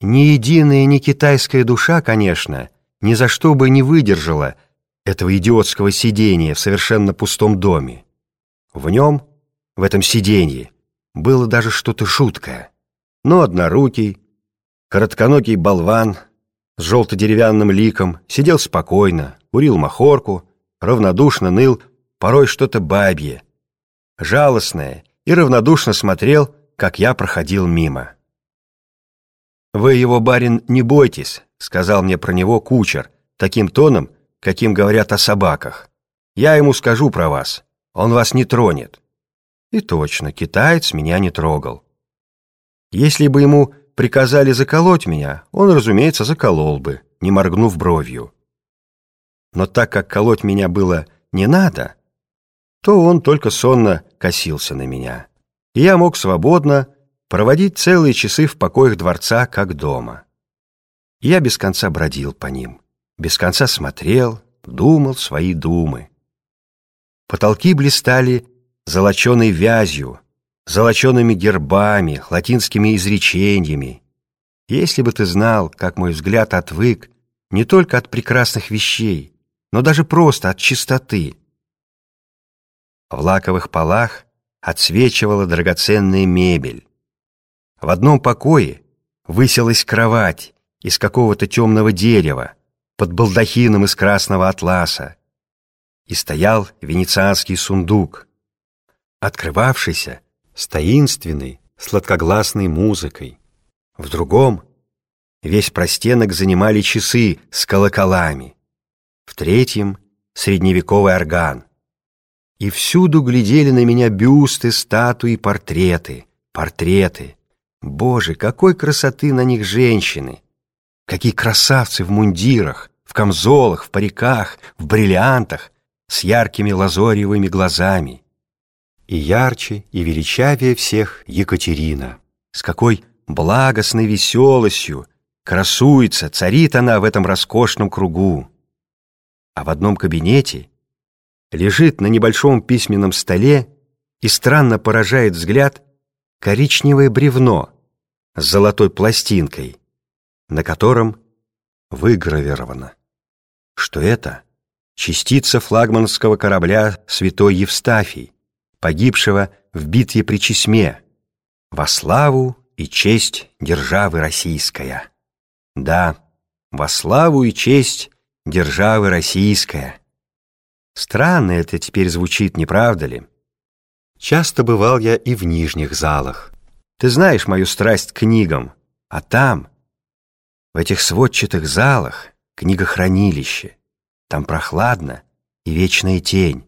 Ни единая, ни китайская душа, конечно, ни за что бы не выдержала этого идиотского сидения в совершенно пустом доме. В нем, в этом сиденье, было даже что-то жуткое. Но однорукий, коротконогий болван с желто-деревянным ликом сидел спокойно, курил махорку, равнодушно ныл, порой что-то бабье, жалостное, и равнодушно смотрел, как я проходил мимо. «Вы его, барин, не бойтесь», — сказал мне про него кучер, таким тоном, каким говорят о собаках. «Я ему скажу про вас, он вас не тронет». И точно, китаец меня не трогал. Если бы ему приказали заколоть меня, он, разумеется, заколол бы, не моргнув бровью. Но так как колоть меня было не надо, то он только сонно косился на меня. И я мог свободно проводить целые часы в покоях дворца, как дома. Я без конца бродил по ним, без конца смотрел, думал свои думы. Потолки блистали золоченой вязью, золочеными гербами, латинскими изречениями. Если бы ты знал, как мой взгляд отвык не только от прекрасных вещей, но даже просто от чистоты. В лаковых полах отсвечивала драгоценная мебель. В одном покое высилась кровать из какого-то темного дерева под балдахином из красного атласа и стоял венецианский сундук, открывавшийся с таинственной, сладкогласной музыкой. В другом весь простенок занимали часы с колоколами, в третьем — средневековый орган. И всюду глядели на меня бюсты, статуи, портреты, портреты — Боже, какой красоты на них женщины! Какие красавцы в мундирах, в камзолах, в париках, в бриллиантах, с яркими лазоревыми глазами. И ярче, и величавее всех Екатерина. С какой благостной веселостью красуется, царит она в этом роскошном кругу. А в одном кабинете лежит на небольшом письменном столе и странно поражает взгляд коричневое бревно с золотой пластинкой, на котором выгравировано, что это частица флагманского корабля «Святой Евстафий», погибшего в битве при Чесме, во славу и честь державы российская. Да, во славу и честь державы российская. Странно это теперь звучит, не правда ли? Часто бывал я и в нижних залах. Ты знаешь мою страсть к книгам, а там, в этих сводчатых залах, книгохранилище. Там прохладно и вечная тень.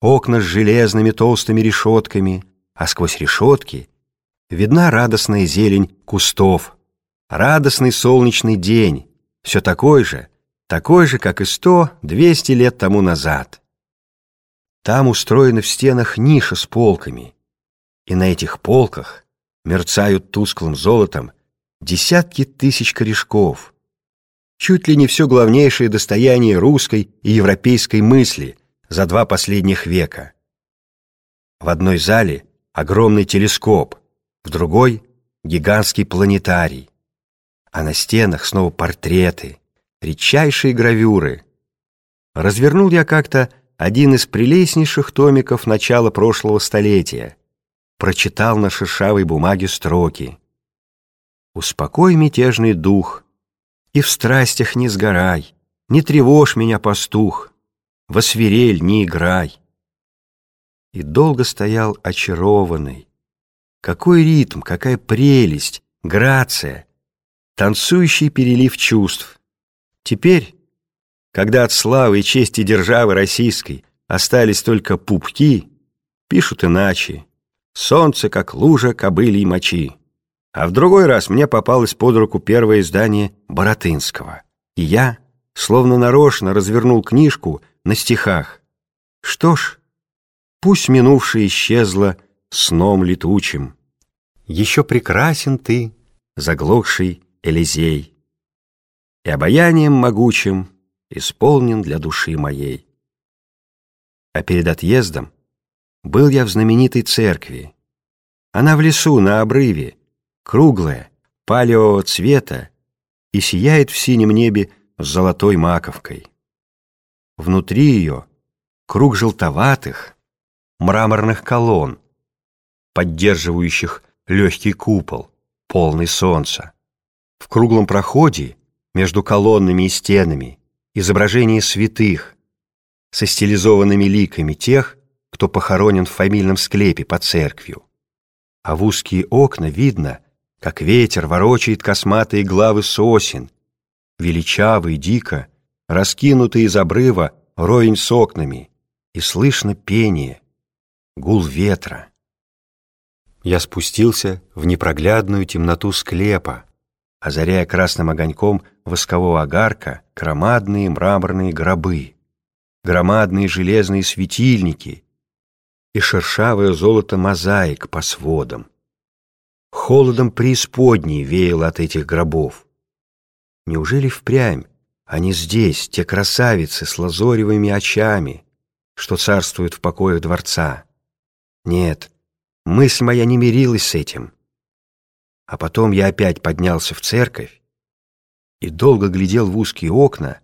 Окна с железными толстыми решетками, а сквозь решетки видна радостная зелень кустов, радостный солнечный день, все такой же, такой же, как и сто, двести лет тому назад. Там устроена в стенах ниша с полками, и на этих полках мерцают тусклым золотом десятки тысяч корешков. Чуть ли не все главнейшее достояние русской и европейской мысли за два последних века. В одной зале огромный телескоп, в другой — гигантский планетарий, а на стенах снова портреты, редчайшие гравюры. Развернул я как-то один из прелестнейших томиков начала прошлого столетия, прочитал на шершавой бумаге строки. «Успокой мятежный дух, и в страстях не сгорай, не тревожь меня, пастух, во свирель не играй». И долго стоял очарованный. Какой ритм, какая прелесть, грация, танцующий перелив чувств. Теперь когда от славы и чести державы российской остались только пупки, пишут иначе. Солнце, как лужа кобылей мочи. А в другой раз мне попалось под руку первое издание Боротынского. И я, словно нарочно, развернул книжку на стихах. Что ж, пусть минувшее исчезло сном летучим. Еще прекрасен ты, заглохший Элизей. И обаянием могучим исполнен для души моей. А перед отъездом был я в знаменитой церкви. Она в лесу, на обрыве, круглая, палевого цвета и сияет в синем небе с золотой маковкой. Внутри ее круг желтоватых мраморных колонн, поддерживающих легкий купол, полный солнца. В круглом проходе между колоннами и стенами изображения святых со стилизованными ликами тех, кто похоронен в фамильном склепе под церковью. А в узкие окна видно, как ветер ворочает косматые главы сосен, величавый, дико, раскинутый из обрыва ровень с окнами, и слышно пение, гул ветра. Я спустился в непроглядную темноту склепа, озаряя красным огоньком воскового огарка громадные мраморные гробы, громадные железные светильники и шершавое золото мозаик по сводам. Холодом преисподней веяло от этих гробов. Неужели впрямь они здесь, те красавицы с лазоревыми очами, что царствуют в покоях дворца? Нет, мысль моя не мирилась с этим. А потом я опять поднялся в церковь и долго глядел в узкие окна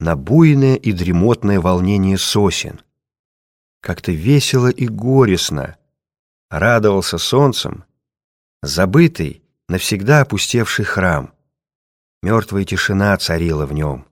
на буйное и дремотное волнение сосен. Как-то весело и горестно радовался солнцем забытый, навсегда опустевший храм — Мертвая тишина царила в нем.